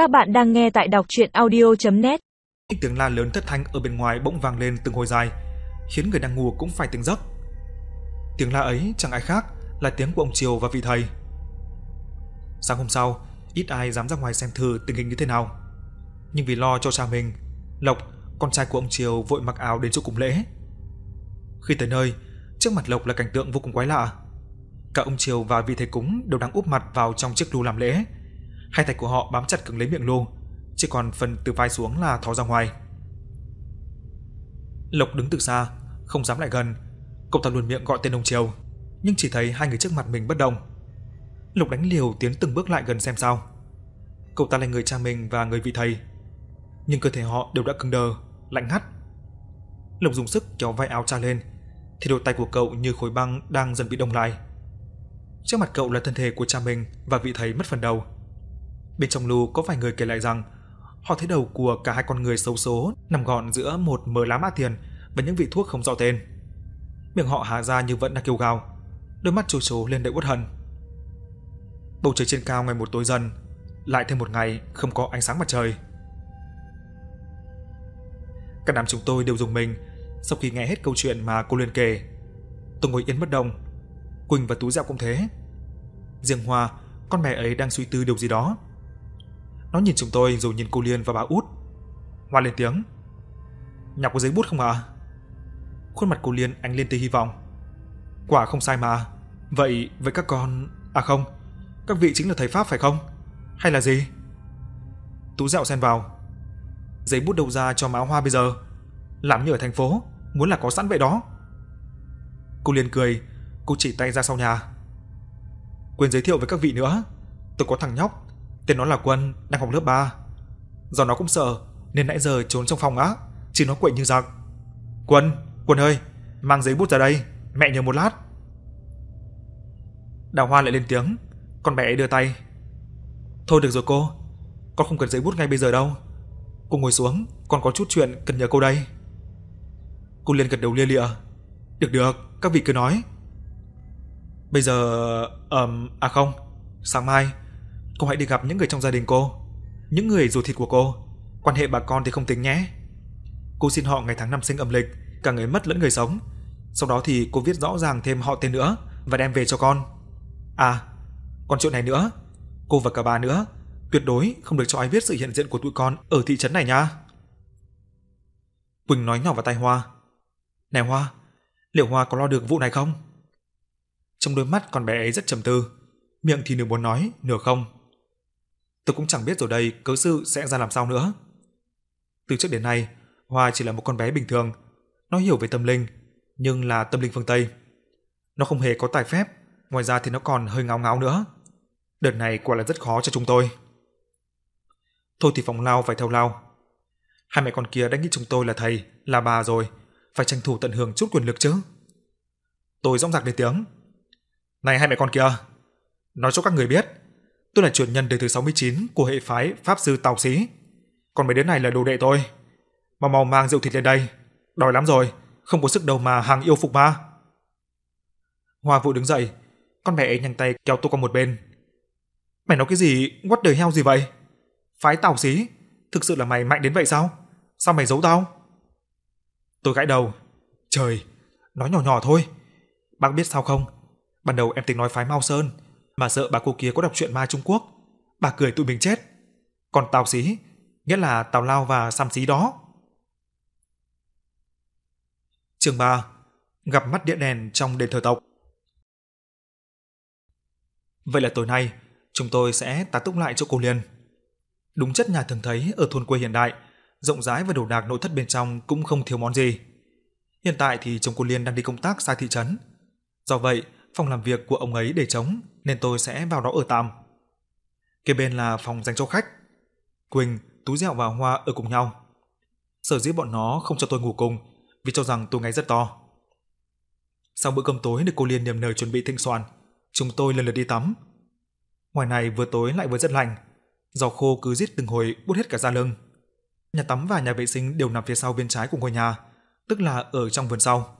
Các bạn đang nghe tại đọc chuyện audio.net Tiếng la lớn thất thanh ở bên ngoài bỗng vang lên từng hồi dài, khiến người đang ngủ cũng phải tỉnh giấc. Tiếng la ấy chẳng ai khác là tiếng của ông Triều và vị thầy. Sáng hôm sau, ít ai dám ra ngoài xem thử tình hình như thế nào. Nhưng vì lo cho cha mình, Lộc, con trai của ông Triều vội mặc áo đến chỗ cúng lễ. Khi tới nơi, trước mặt Lộc là cảnh tượng vô cùng quái lạ. Cả ông Triều và vị thầy cúng đều đang úp mặt vào trong chiếc lu làm lễ. Hai tay của họ bám chặt cứng lấy miệng lô, chỉ còn phần từ vai xuống là thò ra ngoài. Lộc đứng từ xa, không dám lại gần. Cậu ta luôn miệng gọi tên ông Triều, nhưng chỉ thấy hai người trước mặt mình bất động. Lộc đánh liều tiến từng bước lại gần xem sao. Cậu ta là người cha mình và người vị thầy, nhưng cơ thể họ đều đã cứng đờ, lạnh ngắt. Lộc dùng sức kéo vai áo cha lên, thì đôi tay của cậu như khối băng đang dần bị đông lại. Trước mặt cậu là thân thể của cha mình và vị thầy mất phần đầu. Bên trong lù có vài người kể lại rằng họ thấy đầu của cả hai con người xấu số nằm gọn giữa một mớ lá mã tiền và những vị thuốc không rõ tên. Miệng họ há ra như vẫn đang kêu gào, đôi mắt trố trố lên đầy uất hận. Bầu trời trên cao ngày một tối dần, lại thêm một ngày không có ánh sáng mặt trời. Cả đám chúng tôi đều dùng mình sau khi nghe hết câu chuyện mà cô Liên kể. Tôi ngồi yên bất động. Quỳnh và Tú Dạo cũng thế. Riêng Hoa, con mẹ ấy đang suy tư điều gì đó. Nó nhìn chúng tôi rồi nhìn cô Liên và bà Út. Hoa lên tiếng. Nhọc có giấy bút không à? Khuôn mặt cô Liên ánh lên tia hy vọng. Quả không sai mà. Vậy, vậy các con... À không, các vị chính là thầy Pháp phải không? Hay là gì? Tú dạo xen vào. Giấy bút đâu ra cho máu hoa bây giờ? Làm như ở thành phố, muốn là có sẵn vậy đó. Cô Liên cười, cô chỉ tay ra sau nhà. Quên giới thiệu với các vị nữa, tôi có thằng nhóc, tên nó là Quân, đang học lớp 3. Do nó cũng sợ, nên nãy giờ trốn trong phòng á, chỉ nó quậy như giặc. Quân, Quân ơi, mang giấy bút ra đây, mẹ nhờ một lát. Đào Hoa lại lên tiếng, con bé ấy đưa tay. Thôi được rồi cô, con không cần giấy bút ngay bây giờ đâu. Cô ngồi xuống, con có chút chuyện cần nhờ cô đây. Cô liền gật đầu lia lịa. Được được, các vị cứ nói. Bây giờ... Um, à không, sáng mai, cô hãy đi gặp những người trong gia đình cô. Những người ruột thịt của cô. Quan hệ bà con thì không tính nhé. Cô xin họ ngày tháng năm sinh âm lịch, cả người mất lẫn người sống. Sau đó thì cô viết rõ ràng thêm họ tên nữa và đem về cho con. À, còn chuyện này nữa, cô và cả bà nữa, tuyệt đối không được cho ai biết sự hiện diện của tụi con ở thị trấn này nha. Quỳnh nói nhỏ vào tai Hoa. Này Hoa, liệu Hoa có lo được vụ này không? Trong đôi mắt con bé ấy rất trầm tư, miệng thì nửa muốn nói, nửa không. Tôi cũng chẳng biết rồi đây cớ sự sẽ ra làm sao nữa. Từ trước đến nay, Hoa chỉ là một con bé bình thường, nó hiểu về tâm linh, nhưng là tâm linh phương Tây. Nó không hề có tài phép, ngoài ra thì nó còn hơi ngáo ngáo nữa. Đợt này quả là rất khó cho chúng tôi. Thôi thì phòng lao phải theo lao. Hai mẹ con kia đã nghĩ chúng tôi là thầy, là bà rồi, phải tranh thủ tận hưởng chút quyền lực chứ. Tôi rõng rạc lên tiếng. Này hai mẹ con kia, nói cho các người biết, tôi là truyền nhân đời thứ 69 của hệ phái Pháp Sư Tào Xí. Còn mấy đứa này là đồ đệ tôi. mà mau mang rượu thịt lên đây, đói lắm rồi, không có sức đâu mà hàng yêu phục ma Hoa vụ đứng dậy, con mẹ ấy nhanh tay kéo tôi qua một bên. Mày nói cái gì, what the hell gì vậy? Phái Tào Xí, thực sự là mày mạnh đến vậy sao? Sao mày giấu tao? Tôi gãi đầu. Trời, nói nhỏ nhỏ thôi. Bác biết sao không? Ban đầu em tính nói phái Mao Sơn, mà sợ bà cô kia có đọc truyện ma Trung Quốc. Bà cười tụi mình chết. Còn Tào Xí, nghĩa là Tào Lao và Sam Xí đó. Chương 3 Gặp mắt địa đèn trong đền thờ tộc Vậy là tối nay, chúng tôi sẽ tá túc lại chỗ cô Liên. Đúng chất nhà thường thấy ở thôn quê hiện đại, rộng rãi và đồ đạc nội thất bên trong cũng không thiếu món gì. Hiện tại thì chồng cô Liên đang đi công tác xa thị trấn. Do vậy, phòng làm việc của ông ấy để trống nên tôi sẽ vào đó ở tạm. Kế bên là phòng dành cho khách. Quỳnh, Tú Dẹo và Hoa ở cùng nhau. Sở dĩ bọn nó không cho tôi ngủ cùng vì cho rằng tôi ngáy rất to. Sau bữa cơm tối được cô Liên niềm nở chuẩn bị thịnh soạn, chúng tôi lần lượt đi tắm. Ngoài này vừa tối lại vừa rất lạnh, gió khô cứ rít từng hồi bút hết cả da lưng. Nhà tắm và nhà vệ sinh đều nằm phía sau bên trái của ngôi nhà, tức là ở trong vườn sau.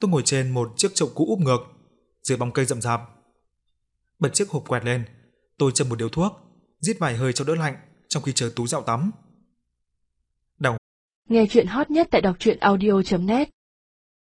Tôi ngồi trên một chiếc chậu cũ úp ngược, dưới bóng cây rậm rạp. Bật chiếc hộp quẹt lên, tôi châm một điếu thuốc, rít vài hơi cho đỡ lạnh, trong khi chờ Tú dạo tắm. Nghe chuyện hot nhất tại đọc truyện audio.net